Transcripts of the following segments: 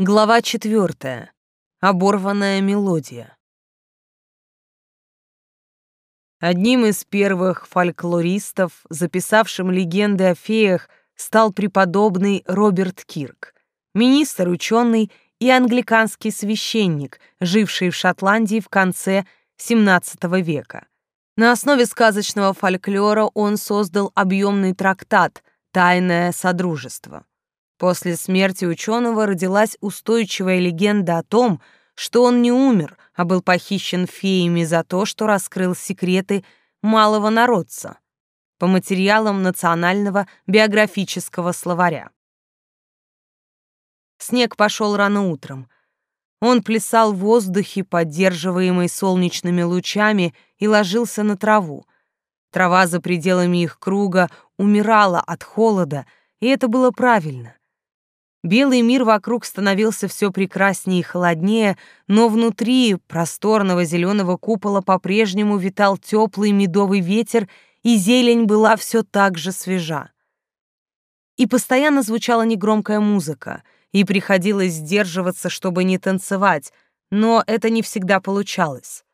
Глава четвертая. Оборванная мелодия. Одним из первых фольклористов, записавшим легенды о феях, стал преподобный Роберт Кирк, министр, ученый и англиканский священник, живший в Шотландии в конце XVII века. На основе сказочного фольклора он создал объемный трактат «Тайное содружество». После смерти ученого родилась устойчивая легенда о том, что он не умер, а был похищен феями за то, что раскрыл секреты малого народца по материалам Национального биографического словаря. Снег пошел рано утром. Он плясал в воздухе, поддерживаемый солнечными лучами, и ложился на траву. Трава за пределами их круга умирала от холода, и это было правильно. Белый мир вокруг становился все прекраснее и холоднее, но внутри просторного зеленого купола по-прежнему витал теплый медовый ветер, и зелень была все так же свежа. И постоянно звучала негромкая музыка, и приходилось сдерживаться, чтобы не танцевать, но это не всегда получалось.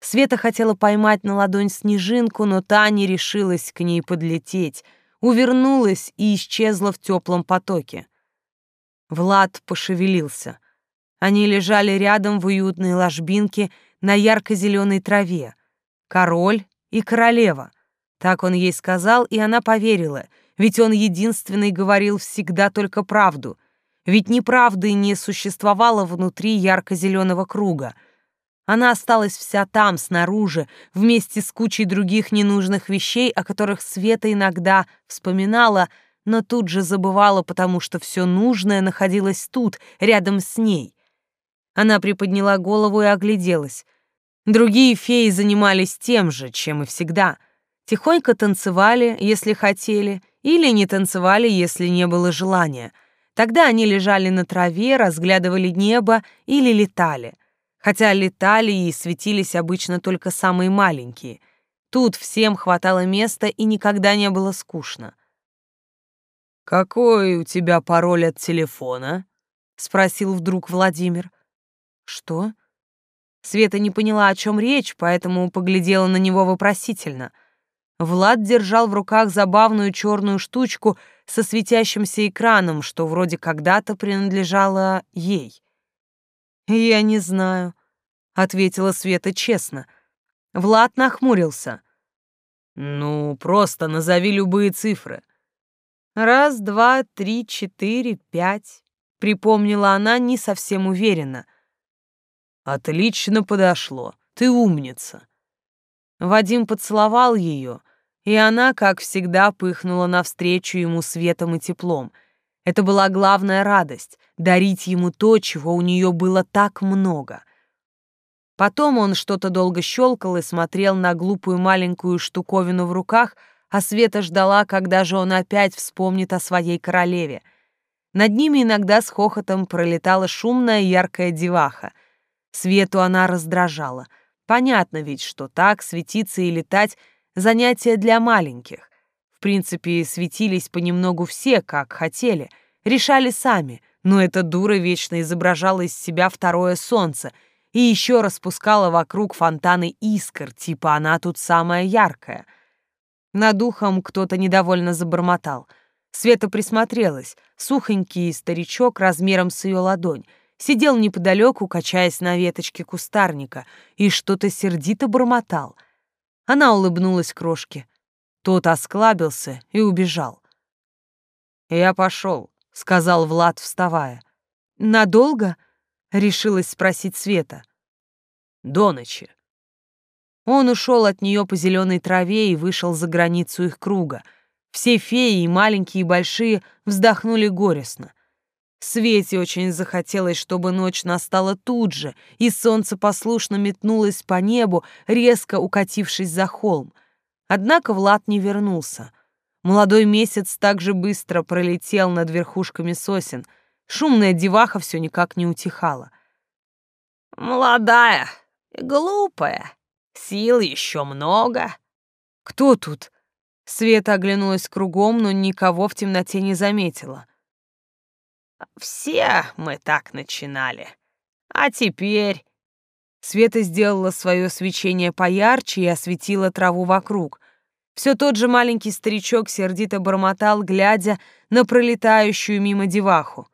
Света хотела поймать на ладонь снежинку, но та не решилась к ней подлететь, увернулась и исчезла в теплом потоке. Влад пошевелился. Они лежали рядом в уютной ложбинке на ярко-зеленой траве. Король и королева. Так он ей сказал, и она поверила, ведь он единственный говорил всегда только правду. Ведь неправды не существовало внутри ярко-зеленого круга. Она осталась вся там, снаружи, вместе с кучей других ненужных вещей, о которых Света иногда вспоминала — но тут же забывала, потому что все нужное находилось тут, рядом с ней. Она приподняла голову и огляделась. Другие феи занимались тем же, чем и всегда. Тихонько танцевали, если хотели, или не танцевали, если не было желания. Тогда они лежали на траве, разглядывали небо или летали. Хотя летали и светились обычно только самые маленькие. Тут всем хватало места и никогда не было скучно. «Какой у тебя пароль от телефона?» — спросил вдруг Владимир. «Что?» Света не поняла, о чем речь, поэтому поглядела на него вопросительно. Влад держал в руках забавную черную штучку со светящимся экраном, что вроде когда-то принадлежало ей. «Я не знаю», — ответила Света честно. Влад нахмурился. «Ну, просто назови любые цифры. Раз, два, три, четыре, пять. Припомнила она не совсем уверенно. Отлично подошло. Ты умница. Вадим поцеловал ее, и она, как всегда, пыхнула навстречу ему светом и теплом. Это была главная радость — дарить ему то, чего у нее было так много. Потом он что-то долго щелкал и смотрел на глупую маленькую штуковину в руках — а Света ждала, когда же он опять вспомнит о своей королеве. Над ними иногда с хохотом пролетала шумная яркая деваха. Свету она раздражала. Понятно ведь, что так светиться и летать — занятие для маленьких. В принципе, светились понемногу все, как хотели, решали сами, но эта дура вечно изображала из себя второе солнце и еще распускала вокруг фонтаны искр, типа она тут самая яркая — над ухом кто-то недовольно забормотал. Света присмотрелась. Сухонький старичок размером с ее ладонь сидел неподалеку, качаясь на веточке кустарника, и что-то сердито бормотал. Она улыбнулась крошке. Тот осклабился и убежал. «Я пошел», — сказал Влад, вставая. «Надолго?» — решилась спросить Света. «До ночи». Он ушел от нее по зеленой траве и вышел за границу их круга. Все феи, и маленькие, и большие, вздохнули горестно. Свете очень захотелось, чтобы ночь настала тут же, и солнце послушно метнулось по небу, резко укатившись за холм. Однако Влад не вернулся. Молодой месяц так же быстро пролетел над верхушками сосен. Шумная деваха все никак не утихала. «Молодая и глупая», Сил еще много. Кто тут? Света оглянулась кругом, но никого в темноте не заметила. Все мы так начинали. А теперь...» Света сделала свое свечение поярче и осветила траву вокруг. Все тот же маленький старичок сердито бормотал, глядя на пролетающую мимо деваху.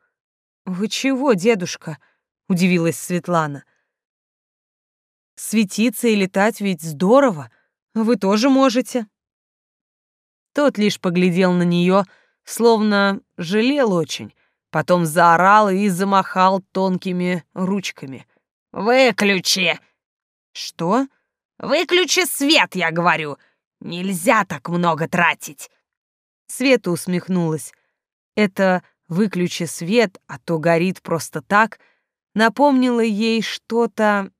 «Вы чего, дедушка?» — удивилась Светлана. «Светиться и летать ведь здорово. Вы тоже можете». Тот лишь поглядел на нее, словно жалел очень, потом заорал и замахал тонкими ручками. «Выключи!» «Что?» «Выключи свет, я говорю! Нельзя так много тратить!» Света усмехнулась. Это «выключи свет, а то горит просто так» напомнило ей что-то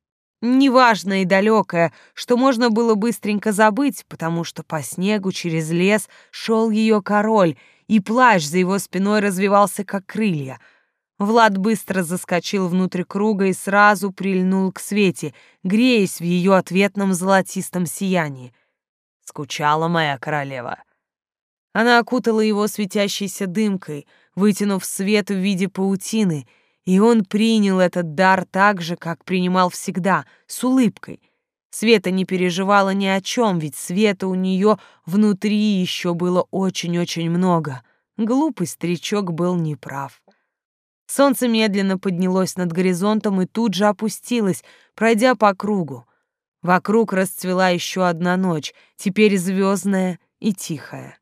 неважное и далекое, что можно было быстренько забыть, потому что по снегу через лес шел ее король, и плащ за его спиной развивался, как крылья. Влад быстро заскочил внутрь круга и сразу прильнул к Свете, греясь в ее ответном золотистом сиянии. Скучала моя королева. Она окутала его светящейся дымкой, вытянув свет в виде паутины, и он принял этот дар так же, как принимал всегда, с улыбкой. Света не переживала ни о чем, ведь света у нее внутри еще было очень-очень много. Глупый старичок был неправ. Солнце медленно поднялось над горизонтом и тут же опустилось, пройдя по кругу. Вокруг расцвела еще одна ночь, теперь звездная и тихая.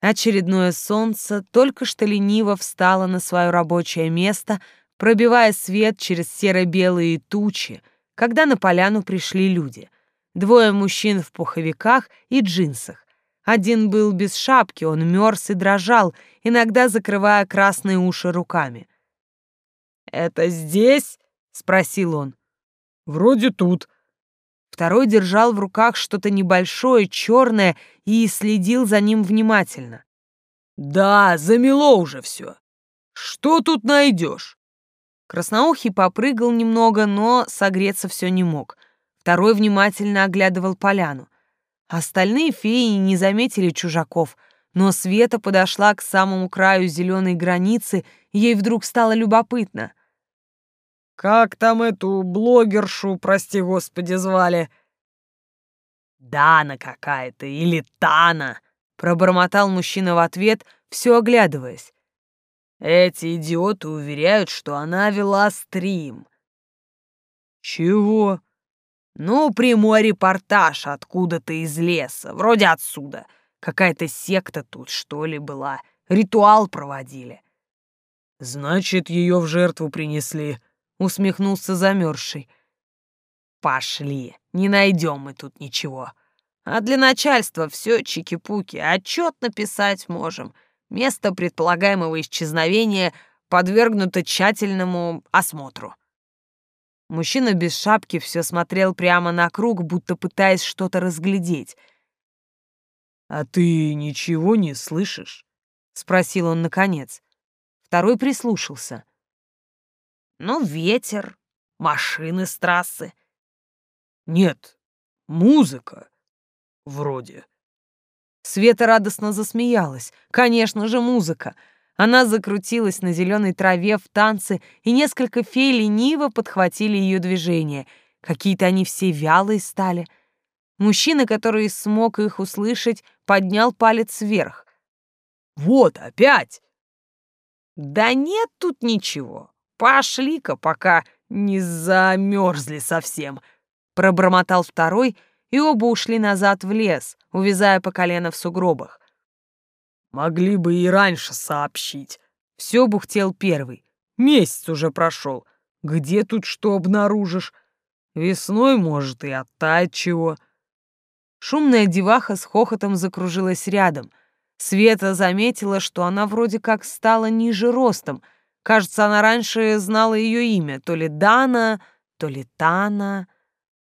Очередное солнце только что лениво встало на свое рабочее место, пробивая свет через серо-белые тучи, когда на поляну пришли люди. Двое мужчин в пуховиках и джинсах. Один был без шапки, он мерз и дрожал, иногда закрывая красные уши руками. «Это здесь?» — спросил он. «Вроде тут». Второй держал в руках что-то небольшое, черное, и следил за ним внимательно. «Да, замело уже все. Что тут найдешь?» Красноухий попрыгал немного, но согреться все не мог. Второй внимательно оглядывал поляну. Остальные феи не заметили чужаков, но Света подошла к самому краю зеленой границы, ей вдруг стало любопытно. «Как там эту блогершу, прости господи, звали?» «Дана какая-то или Тана!» — пробормотал мужчина в ответ, все оглядываясь. «Эти идиоты уверяют, что она вела стрим». «Чего?» «Ну, прямой репортаж откуда-то из леса, вроде отсюда. Какая-то секта тут, что ли, была. Ритуал проводили». «Значит, ее в жертву принесли», — усмехнулся замерзший. «Пошли, не найдем мы тут ничего. А для начальства все чики-пуки, отчет написать можем. Место предполагаемого исчезновения подвергнуто тщательному осмотру». Мужчина без шапки все смотрел прямо на круг, будто пытаясь что-то разглядеть. «А ты ничего не слышишь?» — спросил он наконец. Второй прислушался. «Ну, ветер, машины с трассы». «Нет, музыка. Вроде». Света радостно засмеялась. «Конечно же, музыка. Она закрутилась на зеленой траве в танце, и несколько фей лениво подхватили ее движение. Какие-то они все вялые стали. Мужчина, который смог их услышать, поднял палец вверх. «Вот опять!» «Да нет тут ничего. Пошли-ка, пока не замерзли совсем», — пробормотал второй, и оба ушли назад в лес, увязая по колено в сугробах. Могли бы и раньше сообщить. Все бухтел первый. Месяц уже прошел. Где тут что обнаружишь? Весной, может, и оттает чего. Шумная деваха с хохотом закружилась рядом. Света заметила, что она вроде как стала ниже ростом. Кажется, она раньше знала ее имя, то ли Дана, то ли Тана.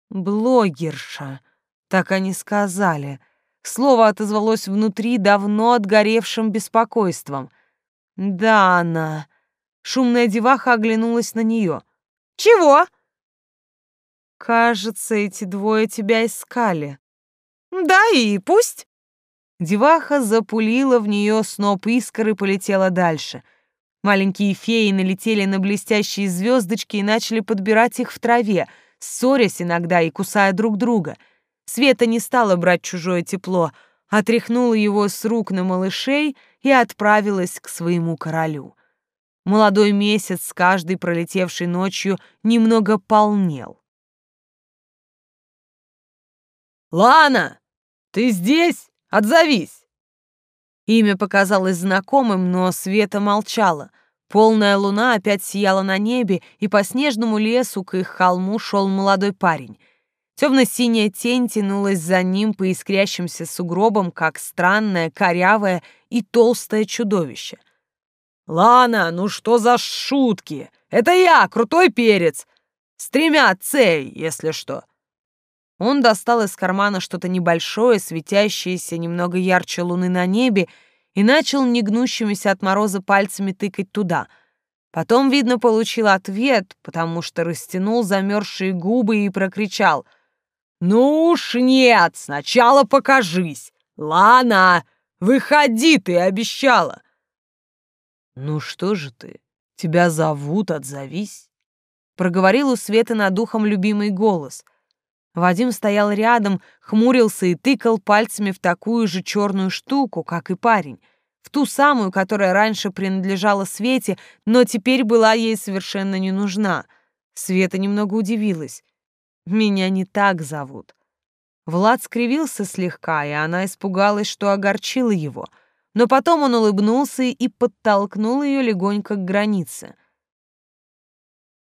Блогерша, так они сказали — Слово отозвалось внутри давно отгоревшим беспокойством. «Да, она...» Шумная деваха оглянулась на нее. «Чего?» «Кажется, эти двое тебя искали». «Да, и пусть». Деваха запулила в нее сноп искр и полетела дальше. Маленькие феи налетели на блестящие звездочки и начали подбирать их в траве, ссорясь иногда и кусая друг друга. Света не стала брать чужое тепло, отряхнула его с рук на малышей и отправилась к своему королю. Молодой месяц с каждой пролетевшей ночью немного полнел. «Лана, ты здесь? Отзовись!» Имя показалось знакомым, но Света молчала. Полная луна опять сияла на небе, и по снежному лесу к их холму шел молодой парень. Темно-синяя тень тянулась за ним по искрящимся сугробам, как странное, корявое и толстое чудовище — «Лана, ну что за шутки? Это я, крутой перец! С тремя цей, если что!» Он достал из кармана что-то небольшое, светящееся немного ярче луны на небе, и начал негнущимися от мороза пальцами тыкать туда. Потом, видно, получил ответ, потому что растянул замерзшие губы и прокричал. «Ну уж нет, сначала покажись! Лана, выходи, ты обещала!» «Ну что же ты? Тебя зовут, отзовись!» Проговорил у Светы над ухом любимый голос. Вадим стоял рядом, хмурился и тыкал пальцами в такую же черную штуку, как и парень, в ту самую, которая раньше принадлежала Свете, но теперь была ей совершенно не нужна. Света немного удивилась. «Меня не так зовут». Влад скривился слегка, и она испугалась, что огорчила его — но потом он улыбнулся и подтолкнул ее легонько к границе.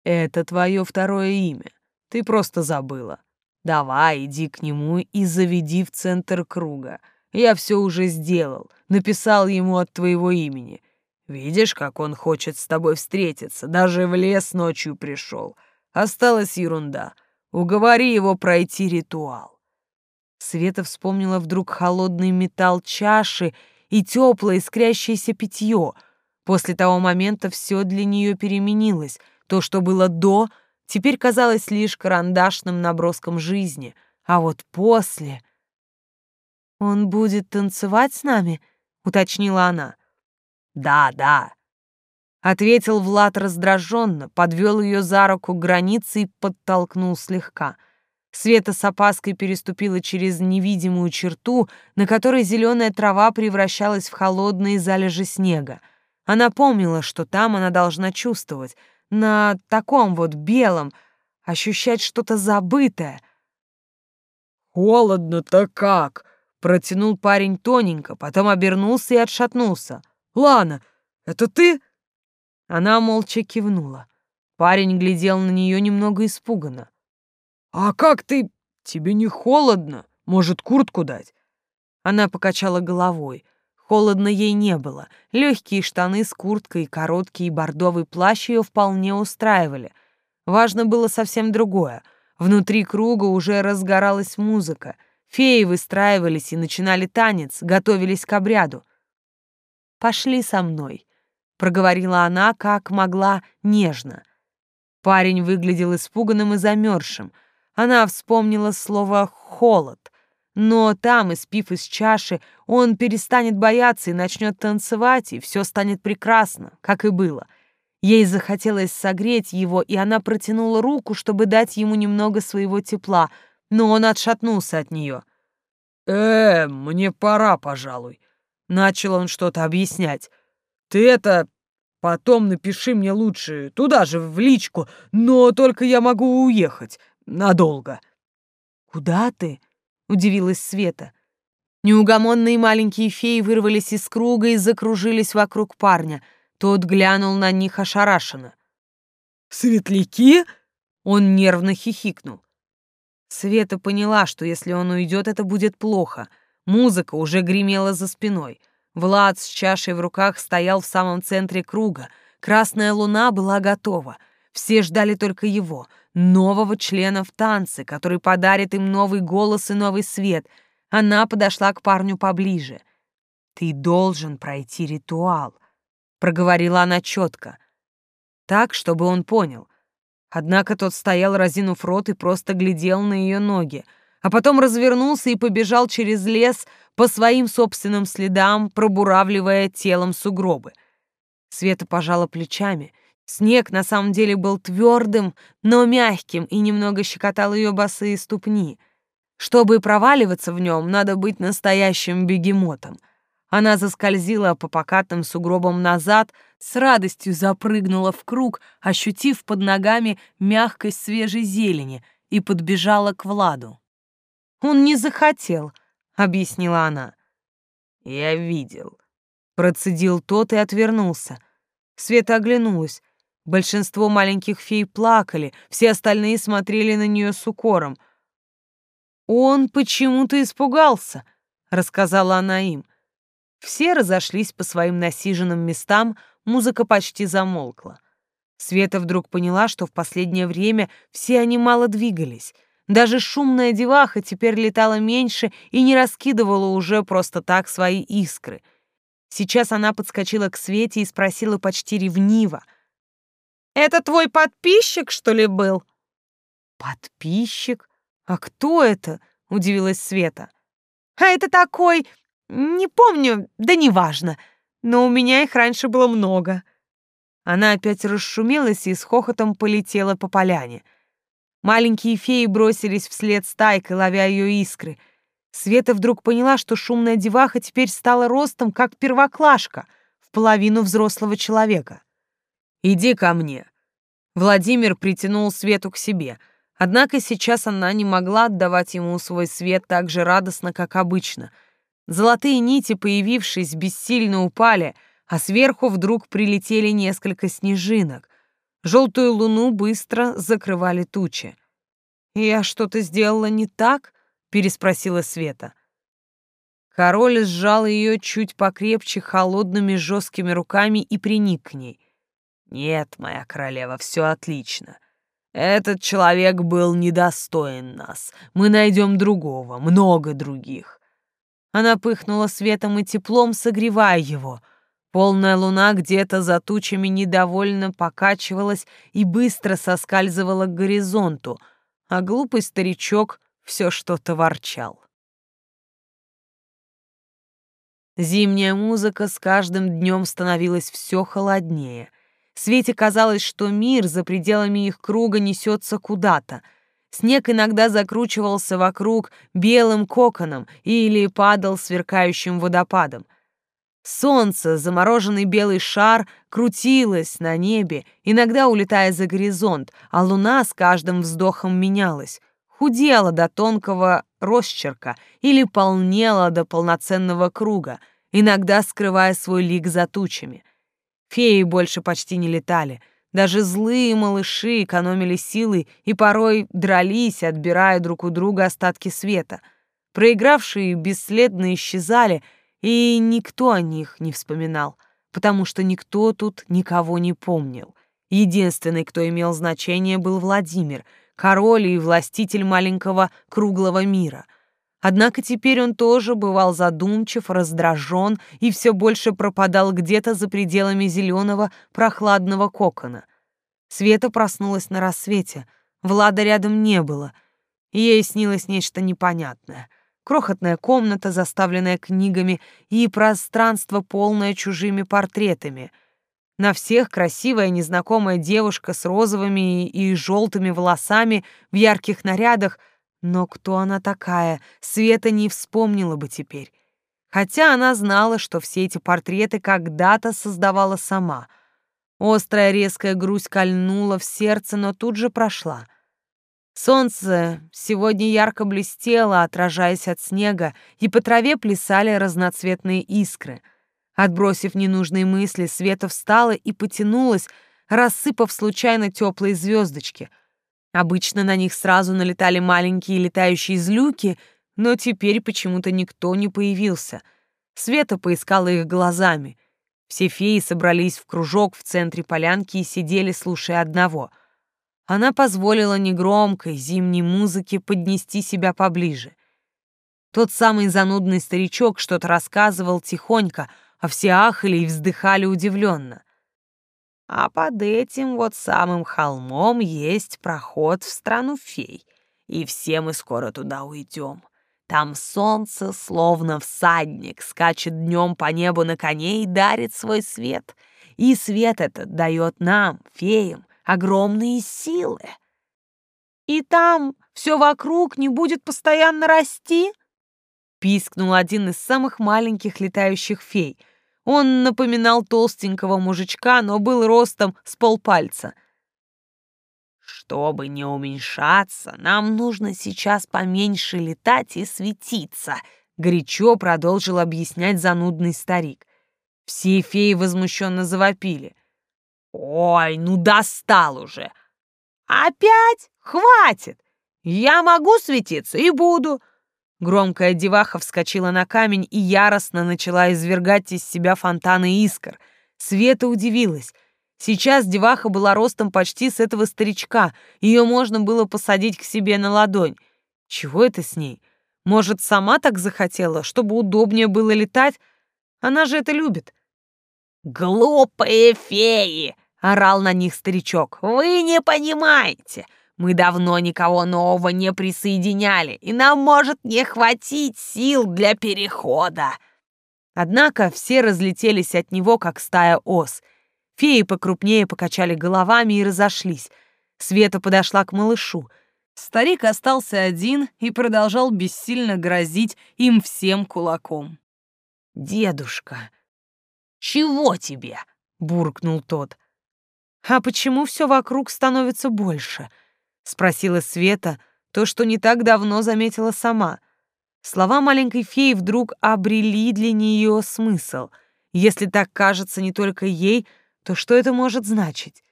«Это твое второе имя. Ты просто забыла. Давай, иди к нему и заведи в центр круга. Я все уже сделал, написал ему от твоего имени. Видишь, как он хочет с тобой встретиться, даже в лес ночью пришел. Осталась ерунда. Уговори его пройти ритуал». Света вспомнила вдруг холодный металл чаши и теплое искрящееся питье. После того момента все для нее переменилось. То, что было до, теперь казалось лишь карандашным наброском жизни. А вот после... «Он будет танцевать с нами?» — уточнила она. «Да, да», — ответил Влад раздраженно, подвел ее за руку к границе и подтолкнул слегка — Света с опаской переступила через невидимую черту, на которой зеленая трава превращалась в холодные залежи снега. Она помнила, что там она должна чувствовать, на таком вот белом, ощущать что-то забытое. «Холодно-то как!» — протянул парень тоненько, потом обернулся и отшатнулся. «Лана, это ты?» Она молча кивнула. Парень глядел на нее немного испуганно. «А как ты? Тебе не холодно? Может, куртку дать?» Она покачала головой. Холодно ей не было. Легкие штаны с курткой, короткий бордовый плащ ее вполне устраивали. Важно было совсем другое. Внутри круга уже разгоралась музыка. Феи выстраивались и начинали танец, готовились к обряду. «Пошли со мной», — проговорила она, как могла, нежно. Парень выглядел испуганным и замерзшим — она вспомнила слово «холод». Но там, испив из чаши, он перестанет бояться и начнет танцевать, и все станет прекрасно, как и было. Ей захотелось согреть его, и она протянула руку, чтобы дать ему немного своего тепла, но он отшатнулся от нее. «Э, мне пора, пожалуй», — начал он что-то объяснять. «Ты это... потом напиши мне лучше, туда же, в личку, но только я могу уехать надолго». «Куда ты?» — удивилась Света. Неугомонные маленькие феи вырвались из круга и закружились вокруг парня. Тот глянул на них ошарашенно. «Светляки?» — он нервно хихикнул. Света поняла, что если он уйдет, это будет плохо. Музыка уже гремела за спиной. Влад с чашей в руках стоял в самом центре круга. Красная луна была готова. Все ждали только его — нового члена в танце, который подарит им новый голос и новый свет. Она подошла к парню поближе. «Ты должен пройти ритуал», — проговорила она четко, так, чтобы он понял. Однако тот стоял, разинув рот, и просто глядел на ее ноги. а потом развернулся и побежал через лес по своим собственным следам, пробуравливая телом сугробы. Света пожала плечами. Снег на самом деле был твердым, но мягким и немного щекотал ее босые ступни. Чтобы проваливаться в нем, надо быть настоящим бегемотом. Она заскользила по покатым сугробам назад, с радостью запрыгнула в круг, ощутив под ногами мягкость свежей зелени, и подбежала к Владу. «Он не захотел», — объяснила она. «Я видел», — процедил тот и отвернулся. Света оглянулась. Большинство маленьких фей плакали, все остальные смотрели на нее с укором. «Он почему-то испугался», — рассказала она им. Все разошлись по своим насиженным местам, музыка почти замолкла. Света вдруг поняла, что в последнее время все они мало двигались. Даже шумная деваха теперь летала меньше и не раскидывала уже просто так свои искры. Сейчас она подскочила к Свете и спросила почти ревниво. «Это твой подписчик, что ли, был?» «Подписчик? А кто это?» — удивилась Света. «А это такой не помню, да неважно. Но у меня их раньше было много. Она опять расшумелась и с хохотом полетела по поляне. Маленькие феи бросились вслед стайкой, ловя ее искры. Света вдруг поняла, что шумная деваха теперь стала ростом, как первоклашка, в половину взрослого человека. «Иди ко мне». Владимир притянул Свету к себе, однако сейчас она не могла отдавать ему свой свет так же радостно, как обычно — Золотые нити, появившись, бессильно упали, а сверху вдруг прилетели несколько снежинок. Желтую луну быстро закрывали тучи. «Я что-то сделала не так?» — переспросила Света. Король сжал ее чуть покрепче холодными жесткими руками и приник к ней. «Нет, моя королева, все отлично. Этот человек был недостоин нас. Мы найдем другого, много других. Она пыхнула светом и теплом, согревая его. Полная луна где-то за тучами недовольно покачивалась и быстро соскальзывала к горизонту, а глупый старичок все что-то ворчал. Зимняя музыка с каждым днем становилась все холоднее. Свете казалось, что мир за пределами их круга несется куда-то — Снег иногда закручивался вокруг белым коконом или падал сверкающим водопадом. Солнце, замороженный белый шар, крутилось на небе, иногда улетая за горизонт, а луна с каждым вздохом менялась, худела до тонкого росчерка или полнела до полноценного круга, иногда скрывая свой лик за тучами. Феи больше почти не летали — даже злые малыши экономили силы и порой дрались, отбирая друг у друга остатки света. Проигравшие бесследно исчезали, и никто о них не вспоминал, потому что никто тут никого не помнил. Единственный, кто имел значение, был Владимир, король и властитель маленького круглого мира. Однако теперь он тоже бывал задумчив, раздражен и все больше пропадал где-то за пределами зеленого прохладного кокона. Света проснулась на рассвете. Влада рядом не было. Ей снилось нечто непонятное. Крохотная комната, заставленная книгами, и пространство, полное чужими портретами. На всех красивая незнакомая девушка с розовыми и желтыми волосами в ярких нарядах, но кто она такая, Света не вспомнила бы теперь. Хотя она знала, что все эти портреты когда-то создавала сама — Острая резкая грусть кольнула в сердце, но тут же прошла. Солнце сегодня ярко блестело, отражаясь от снега, и по траве плясали разноцветные искры. Отбросив ненужные мысли, Света встала и потянулась, рассыпав случайно теплые звездочки. Обычно на них сразу налетали маленькие летающие злюки, но теперь почему-то никто не появился. Света поискала их глазами — все феи собрались в кружок в центре полянки и сидели, слушая одного. Она позволила негромкой зимней музыке поднести себя поближе. Тот самый занудный старичок что-то рассказывал тихонько, а все ахали и вздыхали удивленно. А под этим вот самым холмом есть проход в страну фей. и все мы скоро туда уйдем. Там солнце, словно всадник, скачет днем по небу на коне и дарит свой свет. И свет этот дает нам, феям, огромные силы. И там все вокруг не будет постоянно расти? Пискнул один из самых маленьких летающих фей. Он напоминал толстенького мужичка, но был ростом с полпальца — чтобы не уменьшаться, нам нужно сейчас поменьше летать и светиться, горячо продолжил объяснять занудный старик. Все феи возмущенно завопили. Ой, ну достал уже. Опять? Хватит! Я могу светиться и буду. Громкая деваха вскочила на камень и яростно начала извергать из себя фонтаны искр. Света удивилась — Сейчас деваха была ростом почти с этого старичка, ее можно было посадить к себе на ладонь. Чего это с ней? Может, сама так захотела, чтобы удобнее было летать? Она же это любит. «Глупые феи!» — орал на них старичок. «Вы не понимаете! Мы давно никого нового не присоединяли, и нам может не хватить сил для перехода!» Однако все разлетелись от него, как стая ос — Феи покрупнее покачали головами и разошлись. Света подошла к малышу. Старик остался один и продолжал бессильно грозить им всем кулаком. «Дедушка, чего тебе?» — буркнул тот. «А почему все вокруг становится больше?» — спросила Света, то, что не так давно заметила сама. Слова маленькой феи вдруг обрели для нее смысл. Если так кажется не только ей, то что это может значить?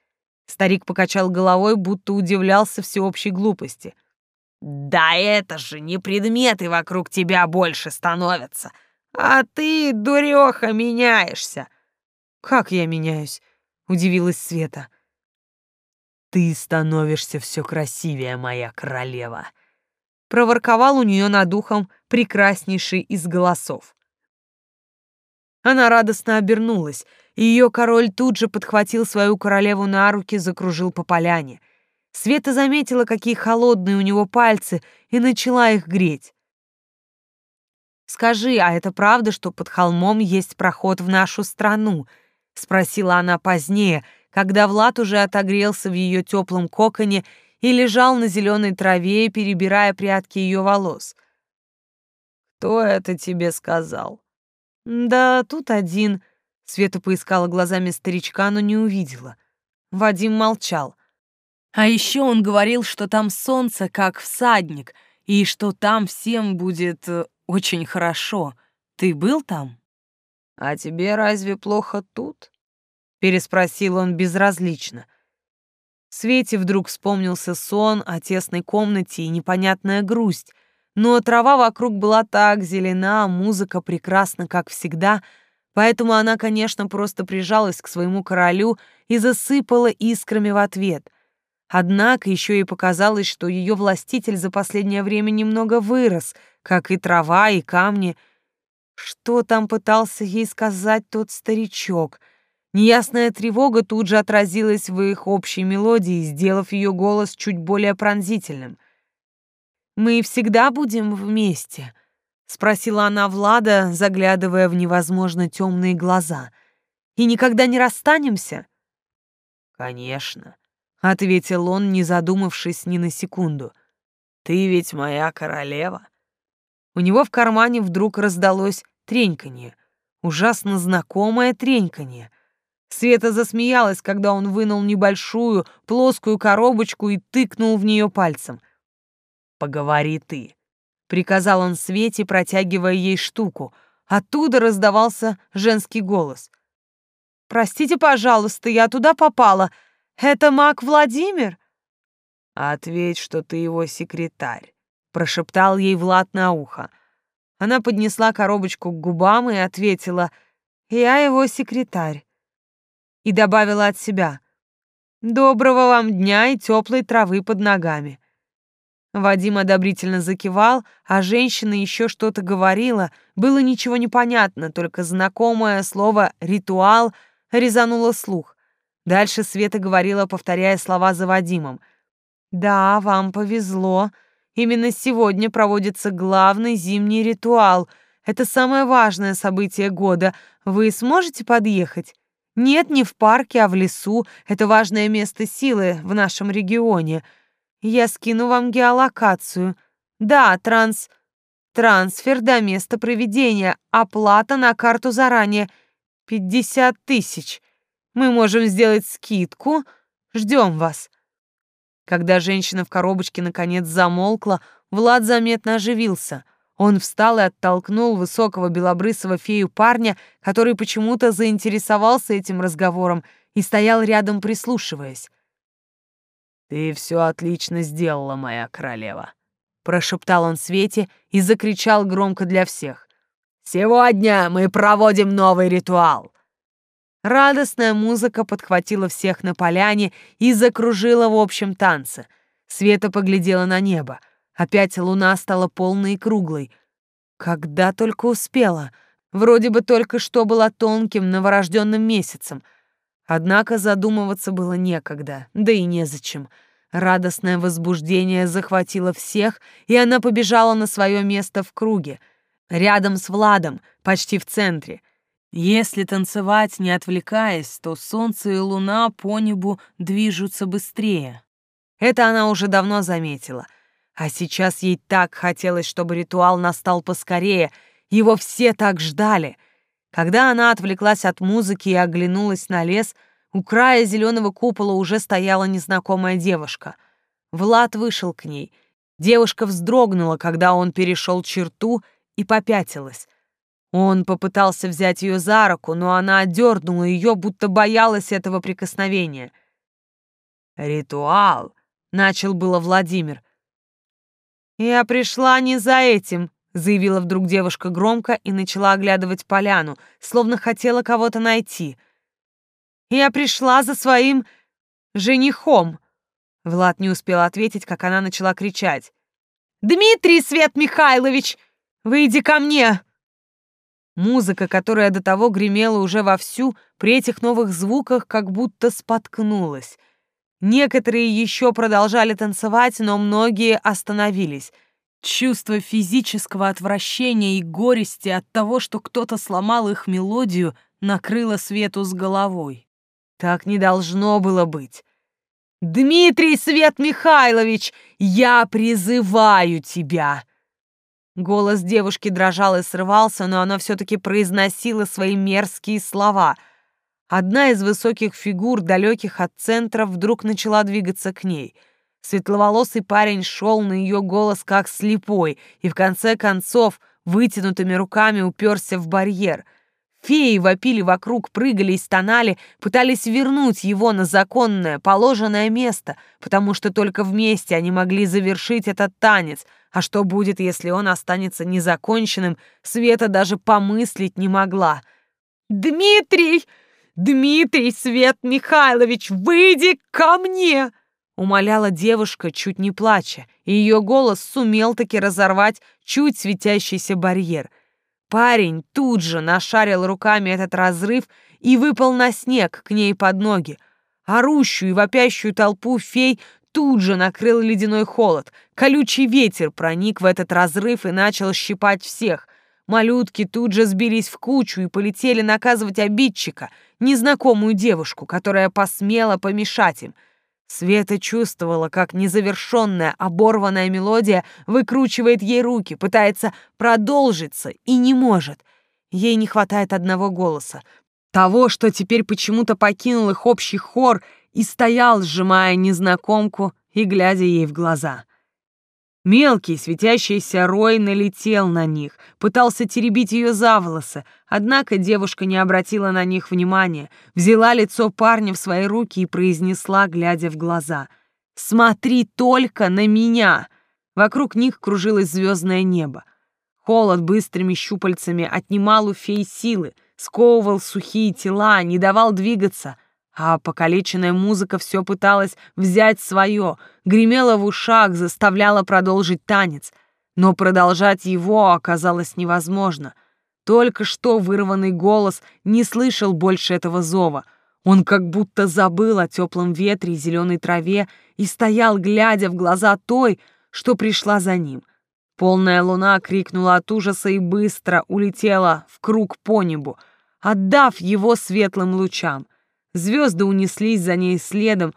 Старик покачал головой, будто удивлялся всеобщей глупости. «Да это же не предметы вокруг тебя больше становятся, а ты, дуреха, меняешься!» «Как я меняюсь?» — удивилась Света. «Ты становишься все красивее, моя королева!» Проворковал у нее над ухом прекраснейший из голосов. Она радостно обернулась — ее король тут же подхватил свою королеву на руки, закружил по поляне. Света заметила, какие холодные у него пальцы, и начала их греть. «Скажи, а это правда, что под холмом есть проход в нашу страну?» — спросила она позднее, когда Влад уже отогрелся в ее теплом коконе и лежал на зеленой траве, перебирая прядки ее волос. «Кто это тебе сказал?» «Да тут один», Света поискала глазами старичка, но не увидела. Вадим молчал. А еще он говорил, что там солнце как всадник, и что там всем будет э, очень хорошо. Ты был там? А тебе разве плохо тут? Переспросил он безразлично. Свете вдруг вспомнился сон о тесной комнате и непонятная грусть, но трава вокруг была так зелена, музыка прекрасна, как всегда — Поэтому она, конечно, просто прижалась к своему королю и засыпала искрами в ответ. Однако еще ей показалось, что ее властитель за последнее время немного вырос, как и трава, и камни. Что там пытался ей сказать тот старичок? Неясная тревога тут же отразилась в их общей мелодии, сделав ее голос чуть более пронзительным. «Мы всегда будем вместе», — спросила она Влада, заглядывая в невозможно темные глаза. «И никогда не расстанемся?» «Конечно», — ответил он, не задумавшись ни на секунду. «Ты ведь моя королева». У него в кармане вдруг раздалось треньканье, ужасно знакомое треньканье. Света засмеялась, когда он вынул небольшую плоскую коробочку и тыкнул в нее пальцем. «Поговори ты», приказал он Свете, протягивая ей штуку. Оттуда раздавался женский голос. «Простите, пожалуйста, я туда попала. Это маг Владимир?» «Ответь, что ты его секретарь», — прошептал ей Влад на ухо. Она поднесла коробочку к губам и ответила «Я его секретарь». И добавила от себя «Доброго вам дня и теплой травы под ногами». Вадим одобрительно закивал, а женщина еще что-то говорила. Было ничего не понятно, только знакомое слово «ритуал» резануло слух. Дальше Света говорила, повторяя слова за Вадимом. «Да, вам повезло. Именно сегодня проводится главный зимний ритуал. Это самое важное событие года. Вы сможете подъехать? Нет, не в парке, а в лесу. Это важное место силы в нашем регионе. Я скину вам геолокацию. Да, транс... Трансфер до места проведения. Оплата на карту заранее. Пятьдесят тысяч. Мы можем сделать скидку. Ждем вас. Когда женщина в коробочке наконец замолкла, Влад заметно оживился. Он встал и оттолкнул высокого белобрысого фею парня, который почему-то заинтересовался этим разговором и стоял рядом, прислушиваясь. «Ты все отлично сделала, моя королева», — прошептал он Свете и закричал громко для всех. «Сегодня мы проводим новый ритуал. Радостная музыка подхватила всех на поляне и закружила в общем танце. Света поглядела на небо. Опять луна стала полной и круглой. Когда только успела. Вроде бы только что была тонким новорожденным месяцем. Однако задумываться было некогда, да и незачем. Радостное возбуждение захватило всех, и она побежала на свое место в круге. Рядом с Владом, почти в центре — если танцевать, не отвлекаясь, то солнце и луна по небу движутся быстрее. Это она уже давно заметила. А сейчас ей так хотелось, чтобы ритуал настал поскорее. Его все так ждали. Когда она отвлеклась от музыки и оглянулась на лес, у края зеленого купола уже стояла незнакомая девушка. Влад вышел к ней. Девушка вздрогнула, когда он перешел черту, и попятилась. Он попытался взять ее за руку, но она отдернула ее, будто боялась этого прикосновения. «Ритуал!» — начал было Владимир. «Я пришла не за этим», — заявила вдруг девушка громко и начала оглядывать поляну, словно хотела кого-то найти. «Я пришла за своим женихом». Влад не успел ответить, как она начала кричать. «Дмитрий Свет Михайлович, выйди ко мне!» Музыка, которая до того гремела уже вовсю, при этих новых звуках как будто споткнулась. Некоторые еще продолжали танцевать, но многие остановились. Чувство физического отвращения и горести от того, что кто-то сломал их мелодию, накрыло Свету с головой. Так не должно было быть. «Дмитрий Свет Михайлович, я призываю тебя!» Голос девушки дрожал и срывался, но она все-таки произносила свои мерзкие слова. Одна из высоких фигур, далеких от центра, вдруг начала двигаться к ней. Светловолосый парень шел на ее голос как слепой и в конце концов вытянутыми руками уперся в барьер — Феи вопили вокруг, прыгали и стонали, пытались вернуть его на законное, положенное место, потому что только вместе они могли завершить этот танец, а что будет, если он останется незаконченным, Света даже помыслить не могла. «Дмитрий! Дмитрий Свет Михайлович, выйди ко мне!» Умоляла девушка, чуть не плача, и ее голос сумел таки разорвать чуть светящийся барьер. Парень тут же нашарил руками этот разрыв и выпал на снег к ней под ноги. Орущую и вопящую толпу фей тут же накрыл ледяной холод. Колючий ветер проник в этот разрыв и начал щипать всех. Малютки тут же сбились в кучу и полетели наказывать обидчика, незнакомую девушку, которая посмела помешать им. Света чувствовала, как незавершенная, оборванная мелодия выкручивает ей руки, пытается продолжиться и не может. Ей не хватает одного голоса, того, что теперь почему-то покинул их общий хор и стоял, сжимая незнакомку и глядя ей в глаза. Мелкий светящийся рой налетел на них, пытался теребить ее за волосы, однако девушка не обратила на них внимания, взяла лицо парня в свои руки и произнесла, глядя в глаза, «Смотри только на меня!» Вокруг них кружилось звездное небо. Холод быстрыми щупальцами отнимал у фей силы, сковывал сухие тела, не давал двигаться — а покалеченная музыка все пыталась взять свое, гремела в ушах, заставляла продолжить танец. Но продолжать его оказалось невозможно. Только что вырванный голос не слышал больше этого зова. Он как будто забыл о теплом ветре и зеленой траве и стоял, глядя в глаза той, что пришла за ним. Полная луна крикнула от ужаса и быстро улетела в круг по небу, отдав его светлым лучам. Звезды унеслись за ней следом,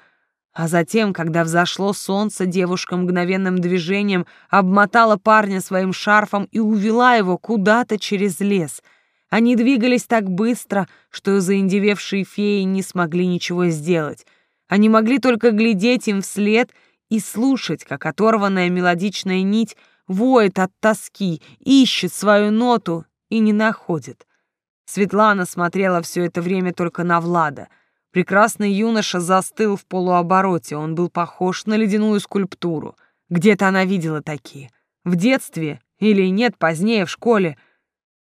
а затем, когда взошло солнце, девушка мгновенным движением обмотала парня своим шарфом и увела его куда-то через лес. Они двигались так быстро, что заиндевевшие феи не смогли ничего сделать. Они могли только глядеть им вслед и слушать, как оторванная мелодичная нить воет от тоски, ищет свою ноту и не находит. Светлана смотрела все это время только на Влада — Прекрасный юноша застыл в полуобороте, он был похож на ледяную скульптуру. Где-то она видела такие. В детстве или нет, позднее, в школе.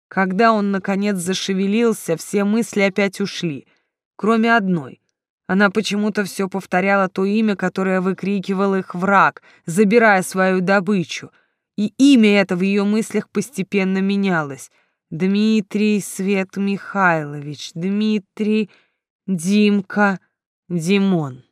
Когда он, наконец, зашевелился, все мысли опять ушли, кроме одной. Она почему-то все повторяла то имя, которое выкрикивал их враг, забирая свою добычу. И имя это в ее мыслях постепенно менялось. Дмитрий Свет Михайлович, Дмитрий... Димка, Димон.